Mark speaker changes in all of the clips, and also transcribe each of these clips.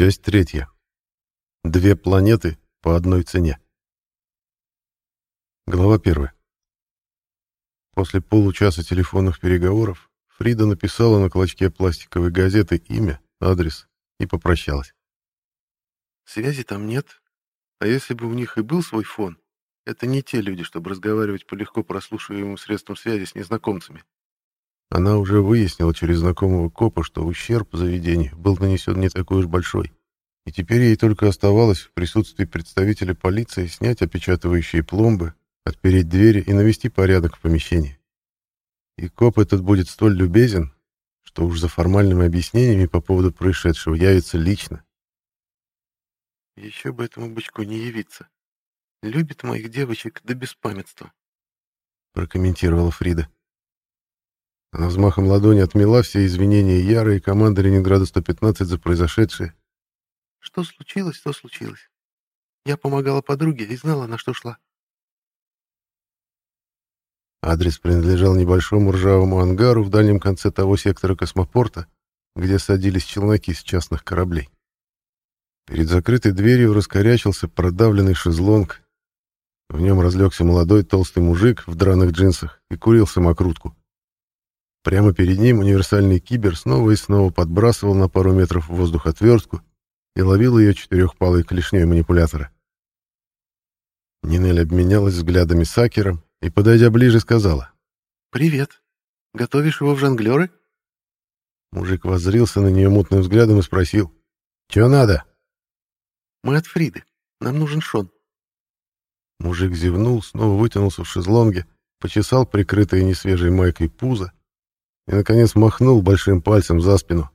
Speaker 1: Часть третья. Две планеты по одной цене. Глава первая. После получаса телефонных переговоров Фрида написала на клочке пластиковой газеты имя, адрес и попрощалась.
Speaker 2: Связи там нет, а если бы у них и был свой фон, это не те люди, чтобы разговаривать по легко прослушиваемым средствам связи с незнакомцами.
Speaker 1: Она уже выяснила через знакомого копа, что ущерб заведению был нанесен не такой уж большой, и теперь ей только оставалось в присутствии представителя полиции снять опечатывающие пломбы, отпереть двери и навести порядок в помещении. И коп этот будет столь любезен, что уж за формальными объяснениями по поводу происшедшего явится лично.
Speaker 2: Еще бы этому бычку не явиться. Любит моих девочек до беспамятства,
Speaker 1: прокомментировала Фрида. Она взмахом ладони отмела все извинения Яры и команды Ленинграда 115 за произошедшее.
Speaker 2: Что случилось, то случилось. Я помогала подруге и знала, на что шла.
Speaker 1: Адрес принадлежал небольшому ржавому ангару в дальнем конце того сектора космопорта, где садились челноки с частных кораблей. Перед закрытой дверью раскорячился продавленный шезлонг. В нем разлегся молодой толстый мужик в драных джинсах и курил самокрутку. Прямо перед ним универсальный кибер снова и снова подбрасывал на пару метров в воздух отвертку и ловил ее четырехпалой клешней манипулятора. Нинель обменялась взглядами с Акером и, подойдя ближе, сказала.
Speaker 2: «Привет. Готовишь его в жонглеры?»
Speaker 1: Мужик воззрился на нее мутным взглядом и спросил. «Чего надо?»
Speaker 2: «Мы от Фриды. Нам нужен Шон».
Speaker 1: Мужик зевнул, снова вытянулся в шезлонге, почесал прикрытое несвежей майкой пузо и, наконец, махнул большим пальцем за спину.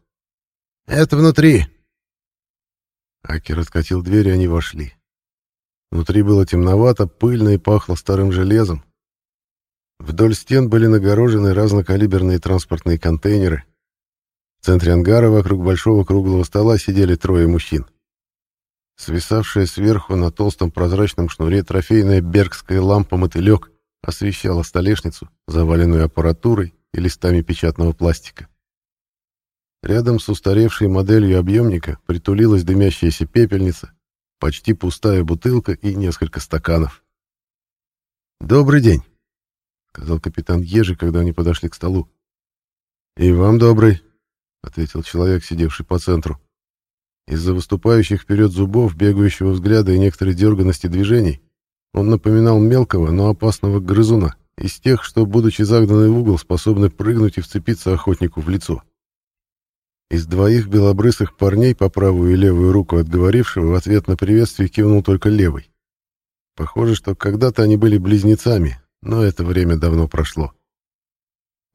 Speaker 1: «Это внутри!» Акер откатил дверь, и они вошли. Внутри было темновато, пыльно и пахло старым железом. Вдоль стен были нагорожены разнокалиберные транспортные контейнеры. В центре ангара вокруг большого круглого стола сидели трое мужчин. Свисавшая сверху на толстом прозрачном шнуре трофейная бергская лампа-мотылек освещала столешницу, заваленную аппаратурой и листами печатного пластика. Рядом с устаревшей моделью объемника притулилась дымящаяся пепельница, почти пустая бутылка и несколько стаканов. «Добрый день», — сказал капитан Ежи, когда они подошли к столу. «И вам добрый», — ответил человек, сидевший по центру. Из-за выступающих вперед зубов, бегающего взгляда и некоторой дерганности движений он напоминал мелкого, но опасного грызуна из тех, что, будучи загнаны в угол, способны прыгнуть и вцепиться охотнику в лицо. Из двоих белобрысых парней по правую и левую руку отговорившего в ответ на приветствие кивнул только левый. Похоже, что когда-то они были близнецами, но это время давно прошло.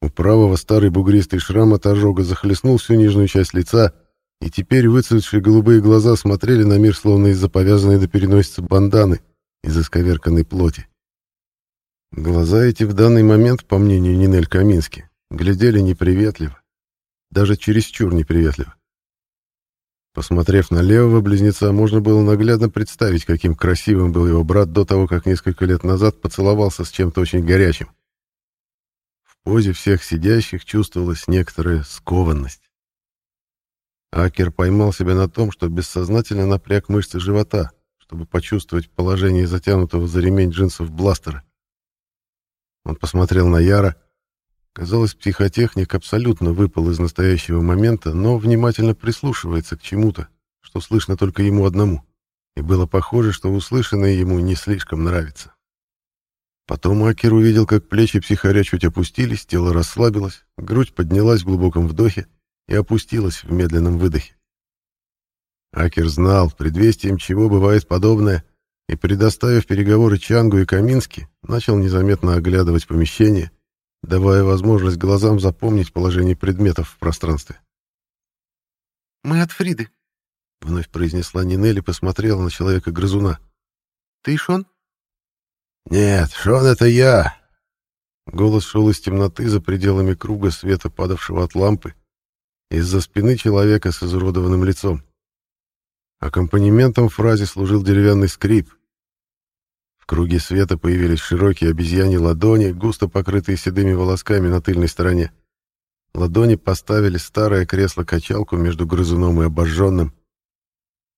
Speaker 1: У правого старый бугристый шрам от ожога захлестнул всю нижнюю часть лица, и теперь выцветшие голубые глаза смотрели на мир, словно из-за повязанной до переносицы банданы из исковерканной плоти. Глаза эти в данный момент, по мнению Нинель Камински, глядели неприветливо, даже чересчур неприветливо. Посмотрев на левого близнеца, можно было наглядно представить, каким красивым был его брат до того, как несколько лет назад поцеловался с чем-то очень горячим. В позе всех сидящих чувствовалась некоторая скованность. Акер поймал себя на том, что бессознательно напряг мышцы живота, чтобы почувствовать положение затянутого за ремень джинсов бластера. Он посмотрел на Яра. Казалось, психотехник абсолютно выпал из настоящего момента, но внимательно прислушивается к чему-то, что слышно только ему одному. И было похоже, что услышанное ему не слишком нравится. Потом Акер увидел, как плечи психаря чуть опустились, тело расслабилось, грудь поднялась в глубоком вдохе и опустилась в медленном выдохе. Акер знал, предвестием чего бывает подобное, и, предоставив переговоры Чангу и Камински, начал незаметно оглядывать помещение, давая возможность глазам запомнить положение предметов в пространстве.
Speaker 2: «Мы от Фриды», — вновь произнесла Нинель и посмотрела на человека-грызуна. «Ты Шон?»
Speaker 1: «Нет, Шон — это я!» Голос шел из темноты за пределами круга света, падавшего от лампы, из-за спины человека с изуродованным лицом. Аккомпанементом фразе служил деревянный скрип, круге света появились широкие обезьяни ладони, густо покрытые седыми волосками на тыльной стороне. Ладони поставили старое кресло-качалку между грызуном и обожженным.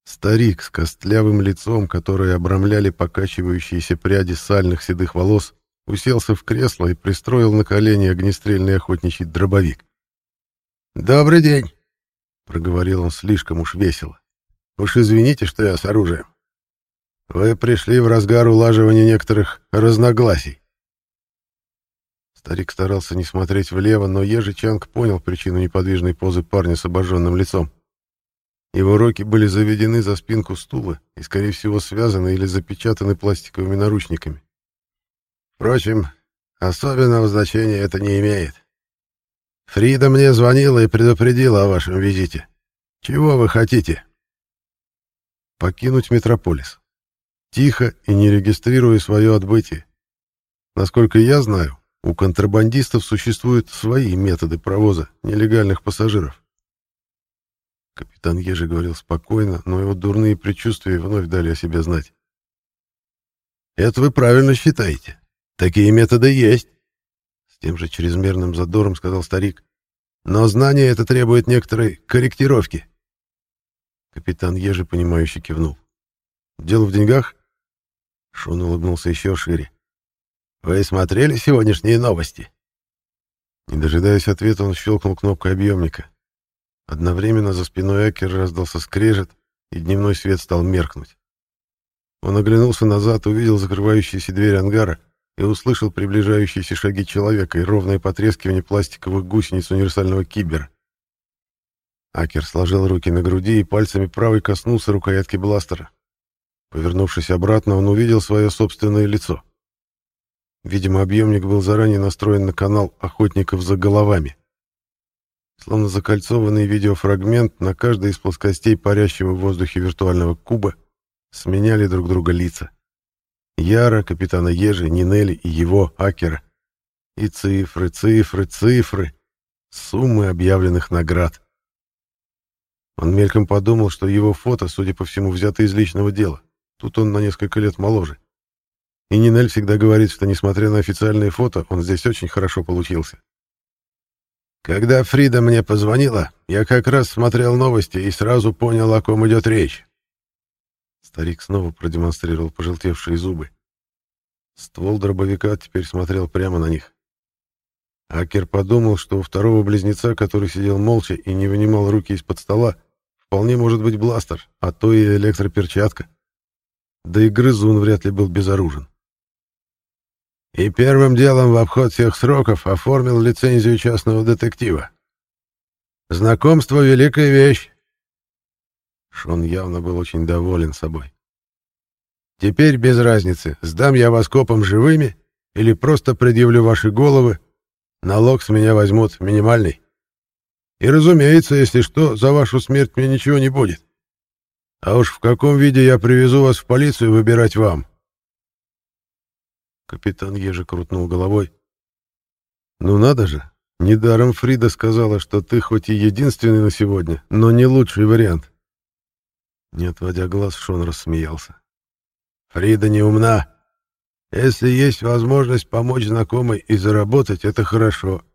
Speaker 1: Старик с костлявым лицом, которое обрамляли покачивающиеся пряди сальных седых волос, уселся в кресло и пристроил на колени огнестрельный охотничий дробовик. «Добрый день!» — проговорил он слишком уж весело. «Уж извините, что я с оружием. Вы пришли в разгар улаживания некоторых разногласий. Старик старался не смотреть влево, но Ежичанг понял причину неподвижной позы парня с обожженным лицом. Его руки были заведены за спинку стула и, скорее всего, связаны или запечатаны пластиковыми наручниками. Впрочем, особенного значения это не имеет. Фрида мне звонила и предупредила о вашем визите. Чего вы хотите? Покинуть метрополис. Тихо и не регистрируя свое отбытие. Насколько я знаю, у контрабандистов существуют свои методы провоза нелегальных пассажиров. Капитан Ежи говорил спокойно, но его дурные предчувствия вновь дали о себе знать. «Это вы правильно считаете. Такие методы есть», — с тем же чрезмерным задором сказал старик. «Но знание это требует некоторой корректировки». Капитан Ежи, понимающе кивнул. «Дело в деньгах?» Шон улыбнулся еще шире. Вы смотрели сегодняшние новости? Не дожидаясь ответа, он щелкнул кнопкой объемника. Одновременно за спиной Акер раздался скрежет, и дневной свет стал меркнуть. Он оглянулся назад, увидел закрывающиеся двери ангара и услышал приближающиеся шаги человека и ровное потрескивание пластиковых гусениц универсального кибера. Акер сложил руки на груди и пальцами правой коснулся рукоятки бластера. Повернувшись обратно, он увидел свое собственное лицо. Видимо, объемник был заранее настроен на канал охотников за головами. Словно закольцованный видеофрагмент на каждой из плоскостей парящего в воздухе виртуального куба сменяли друг друга лица. Яра, капитана Ежи, Нинели и его, Акера. И цифры, цифры, цифры. Суммы объявленных наград. Он мельком подумал, что его фото, судя по всему, взято из личного дела. Тут он на несколько лет моложе. И Нинель всегда говорит, что, несмотря на официальные фото, он здесь очень хорошо получился. Когда Фрида мне позвонила, я как раз смотрел новости и сразу понял, о ком идет речь. Старик снова продемонстрировал пожелтевшие зубы. Ствол дробовика теперь смотрел прямо на них. Акер подумал, что у второго близнеца, который сидел молча и не вынимал руки из-под стола, вполне может быть бластер, а то и электроперчатка. Да и грызун вряд ли был безоружен. И первым делом в обход всех сроков оформил лицензию частного детектива. Знакомство — великая вещь. Шон явно был очень доволен собой. Теперь без разницы, сдам я вас копом живыми или просто предъявлю ваши головы, налог с меня возьмут минимальный. И, разумеется, если что, за вашу смерть мне ничего не будет. А уж в каком виде я привезу вас в полицию, выбирать вам. Капитан Ежи крутнул головой. «Ну надо же! Недаром Фрида сказала, что ты хоть и единственный на сегодня, но не лучший вариант». Не отводя глаз, Шон рассмеялся. «Фрида не умна. Если есть возможность помочь знакомой и заработать, это хорошо.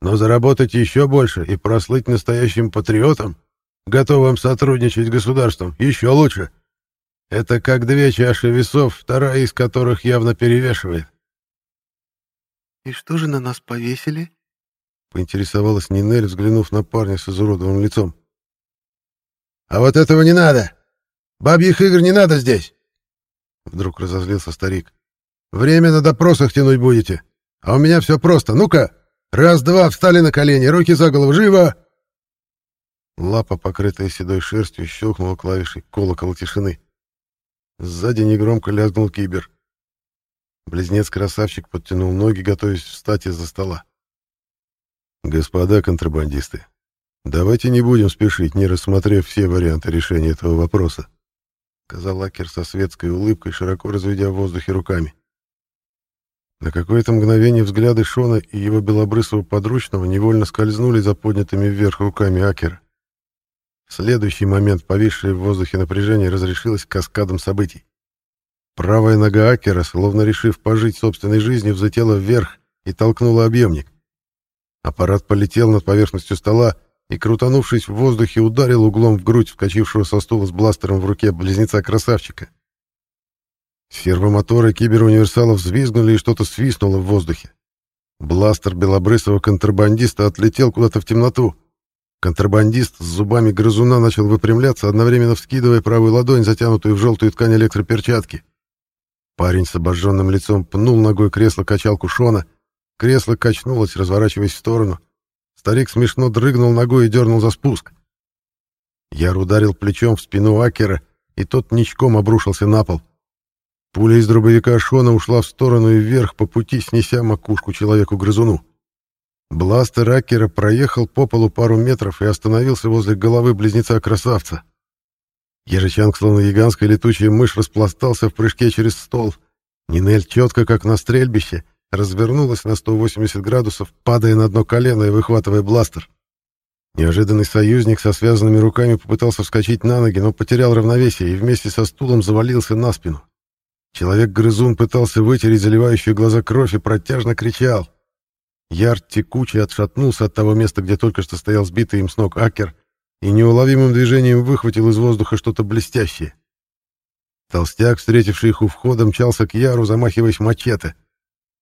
Speaker 1: Но заработать еще больше и прослыть настоящим патриотом, готовым сотрудничать с государством, еще лучше». Это как две чаши весов, вторая из которых явно перевешивает.
Speaker 2: «И что же на нас повесили?»
Speaker 1: — поинтересовалась Нинель, взглянув на парня с изуродованным лицом.
Speaker 3: «А вот этого не надо! Бабьих игр не надо здесь!»
Speaker 1: Вдруг разозлился старик.
Speaker 3: «Время на допросах тянуть будете. А у меня все просто. Ну-ка, раз-два, встали на колени, руки за голову, живо!»
Speaker 1: Лапа, покрытая седой шерстью, щелкнула клавишей колокола тишины. Сзади негромко лязгнул кибер. Близнец-красавчик подтянул ноги, готовясь встать из-за стола. «Господа контрабандисты, давайте не будем спешить, не рассмотрев все варианты решения этого вопроса», сказал Лакер со светской улыбкой, широко разведя в воздухе руками. На какое-то мгновение взгляды Шона и его белобрысого подручного невольно скользнули за поднятыми вверх руками Акера. Следующий момент повисшее в воздухе напряжение разрешилось каскадом событий. Правая нога Акера, словно решив пожить собственной жизнью, взлетела вверх и толкнула объемник. Аппарат полетел над поверхностью стола и, крутанувшись в воздухе, ударил углом в грудь вскочившего со стула с бластером в руке близнеца-красавчика. Сервомоторы киберуниверсалов взвизгнули и что-то свистнуло в воздухе. Бластер белобрысого контрабандиста отлетел куда-то в темноту. Контрабандист с зубами грызуна начал выпрямляться, одновременно вскидывая правую ладонь, затянутую в желтую ткань электроперчатки. Парень с обожженным лицом пнул ногой кресло-качалку Шона. Кресло качнулось, разворачиваясь в сторону. Старик смешно дрыгнул ногой и дернул за спуск. Яр ударил плечом в спину Акера, и тот ничком обрушился на пол. Пуля из дробовика Шона ушла в сторону и вверх по пути, снеся макушку человеку-грызуну. Бластер Акера проехал по полу пару метров и остановился возле головы близнеца-красавца. Ежичанг, словно гигантская летучая мышь, распластался в прыжке через стол. Нинель четко, как на стрельбище, развернулась на 180 градусов, падая на одно колено и выхватывая бластер. Неожиданный союзник со связанными руками попытался вскочить на ноги, но потерял равновесие и вместе со стулом завалился на спину. Человек-грызун пытался вытереть заливающую глаза кровь и протяжно кричал. Ярд текучий отшатнулся от того места, где только что стоял сбитый им с ног Акер, и неуловимым движением выхватил из воздуха что-то блестящее. Толстяк, встретивший их у входа, мчался к Яру, замахиваясь мачете.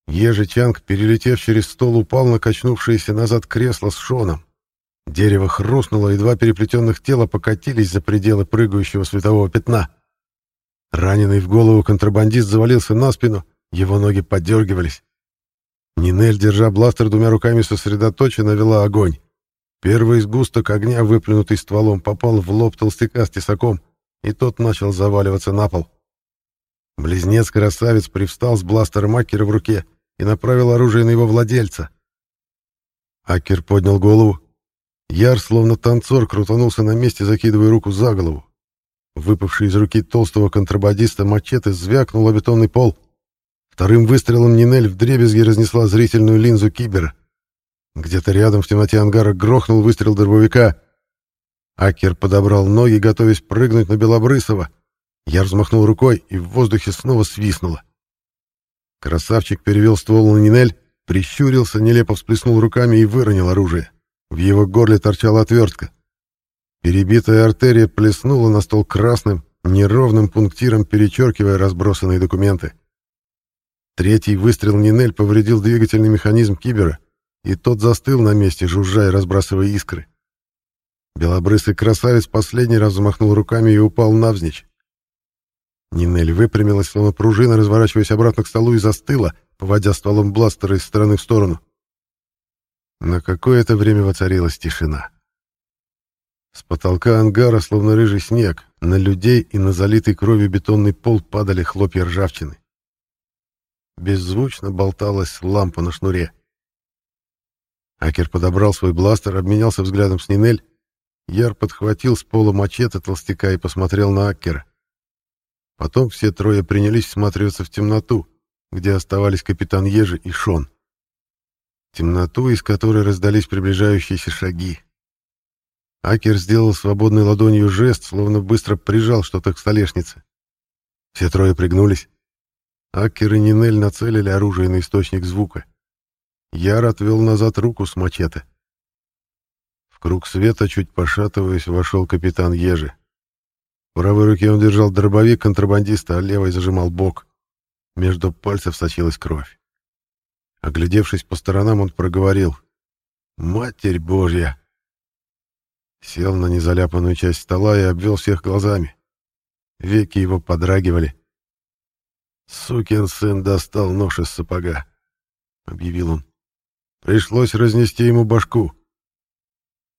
Speaker 1: Ежичанг, перелетев через стол, упал на качнувшееся назад кресло с Шоном. Дерево хрустнуло, и два переплетенных тела покатились за пределы прыгающего светового пятна. Раненый в голову контрабандист завалился на спину, его ноги подергивались. Нинель, держа бластер двумя руками сосредоточенно, вела огонь. Первый сгусток огня, выплюнутый стволом, попал в лоб толстяка с тесаком, и тот начал заваливаться на пол. Близнец-красавец привстал с бластером Акера в руке и направил оружие на его владельца. Акер поднял голову. Яр, словно танцор, крутанулся на месте, закидывая руку за голову. Выпавший из руки толстого контрабандиста мачете звякнул о бетонный пол. Вторым выстрелом Нинель вдребезги разнесла зрительную линзу кибера. Где-то рядом в темноте ангара грохнул выстрел дробовика. Акер подобрал ноги, готовясь прыгнуть на Белобрысова. Я взмахнул рукой, и в воздухе снова свистнуло. Красавчик перевел ствол на Нинель, прищурился, нелепо всплеснул руками и выронил оружие. В его горле торчала отвертка. Перебитая артерия плеснула на стол красным, неровным пунктиром, перечеркивая разбросанные документы. Третий выстрел Нинель повредил двигательный механизм кибера, и тот застыл на месте, жужжа и разбрасывая искры. Белобрысый красавец последний раз замахнул руками и упал навзничь. Нинель выпрямилась, словно пружина, разворачиваясь обратно к столу и застыла, поводя стволом бластера из стороны в сторону. На какое-то время воцарилась тишина. С потолка ангара, словно рыжий снег, на людей и на залитый кровью бетонный пол падали хлопья ржавчины. Беззвучно болталась лампа на шнуре. Акер подобрал свой бластер, обменялся взглядом с Нинель. Яр подхватил с пола мачете толстяка и посмотрел на Аккера. Потом все трое принялись всматриваться в темноту, где оставались капитан Ежи и Шон. Темноту, из которой раздались приближающиеся шаги. Акер сделал свободной ладонью жест, словно быстро прижал что-то к столешнице. Все трое пригнулись. Акер и Нинель нацелили оружие на источник звука. Яр отвел назад руку с мачете. В круг света, чуть пошатываясь, вошел капитан Ежи. В правой руке он держал дробовик контрабандиста, а левой зажимал бок. Между пальцев сочилась кровь. Оглядевшись по сторонам, он проговорил. «Матерь Божья!» Сел на незаляпанную часть стола и обвел всех глазами. Веки его подрагивали. «Сукин сын достал нож из сапога», — объявил он. «Пришлось разнести ему башку».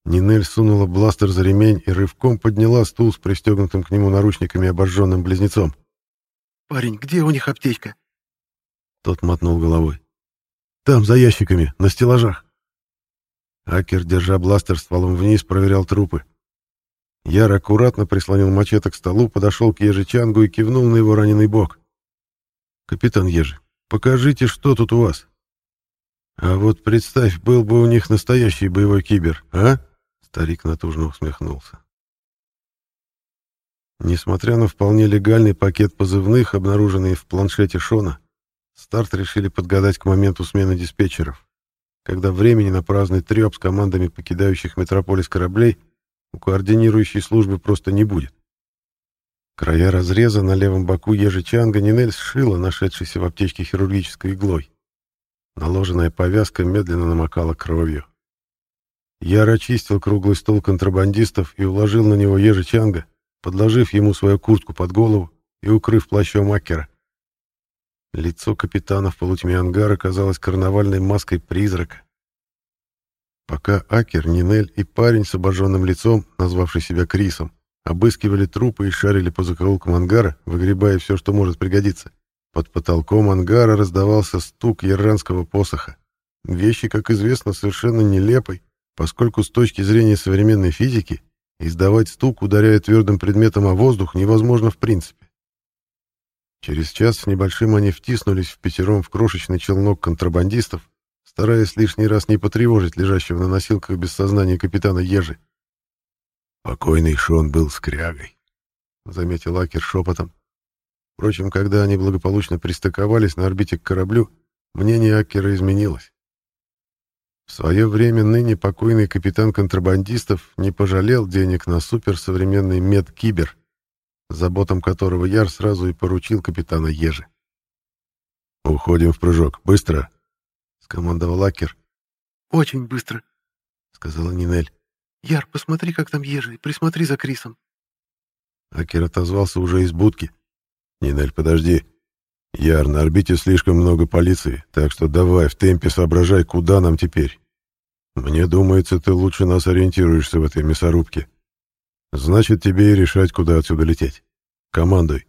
Speaker 1: Нинель сунула бластер за ремень и рывком подняла стул с пристегнутым к нему наручниками обожженным близнецом.
Speaker 2: «Парень, где у них аптечка?»
Speaker 1: Тот мотнул головой. «Там, за ящиками, на стеллажах». Акер, держа бластер стволом вниз, проверял трупы. Яр аккуратно прислонил мачете к столу, подошел к Ежичангу и кивнул на его раненый бок. «Капитан Ежи, покажите, что тут у вас?» «А вот представь, был бы у них настоящий боевой кибер, а?» Старик натужно усмехнулся. Несмотря на вполне легальный пакет позывных, обнаруженный в планшете Шона, старт решили подгадать к моменту смены диспетчеров. когда времени на праздный треп с командами покидающих метрополис кораблей у координирующей службы просто не будет. Края разреза на левом боку ежичанга Нинель сшила нашедшейся в аптечке хирургической иглой. Наложенная повязка медленно намокала кровью. Я очистил круглый стол контрабандистов и уложил на него ежичанга, подложив ему свою куртку под голову и укрыв плащом Акера. Лицо капитана в полутьме ангара казалось карнавальной маской призрака. Пока Акер, Нинель и парень с обожженным лицом, назвавший себя Крисом, обыскивали трупы и шарили по закоулкам ангара, выгребая все, что может пригодиться, под потолком ангара раздавался стук иранского посоха. Вещи, как известно, совершенно нелепой, поскольку с точки зрения современной физики издавать стук, ударяя твердым предметом о воздух, невозможно в принципе. Через час с небольшим они втиснулись в пятером в крошечный челнок контрабандистов, стараясь лишний раз не потревожить лежащего на носилках без сознания капитана Ежи. «Покойный Шон был скрягой», — заметил Акер шепотом. Впрочем, когда они благополучно пристыковались на орбите к кораблю, мнение Акера изменилось. В свое время ныне покойный капитан контрабандистов не пожалел денег на суперсовременный медкибер, заботам которого Яр сразу и поручил капитана Ежи. «Уходим в прыжок. Быстро!» — скомандовал Акер.
Speaker 2: «Очень быстро», — сказала Нинель. «Яр, посмотри, как там Ежи, присмотри за Крисом».
Speaker 1: Акер отозвался уже из будки. «Нинель, подожди. Яр, на орбите слишком много полиции, так что давай в темпе соображай, куда нам теперь. Мне думается, ты лучше нас ориентируешься в этой мясорубке. Значит, тебе и решать, куда отсюда лететь. Командуй.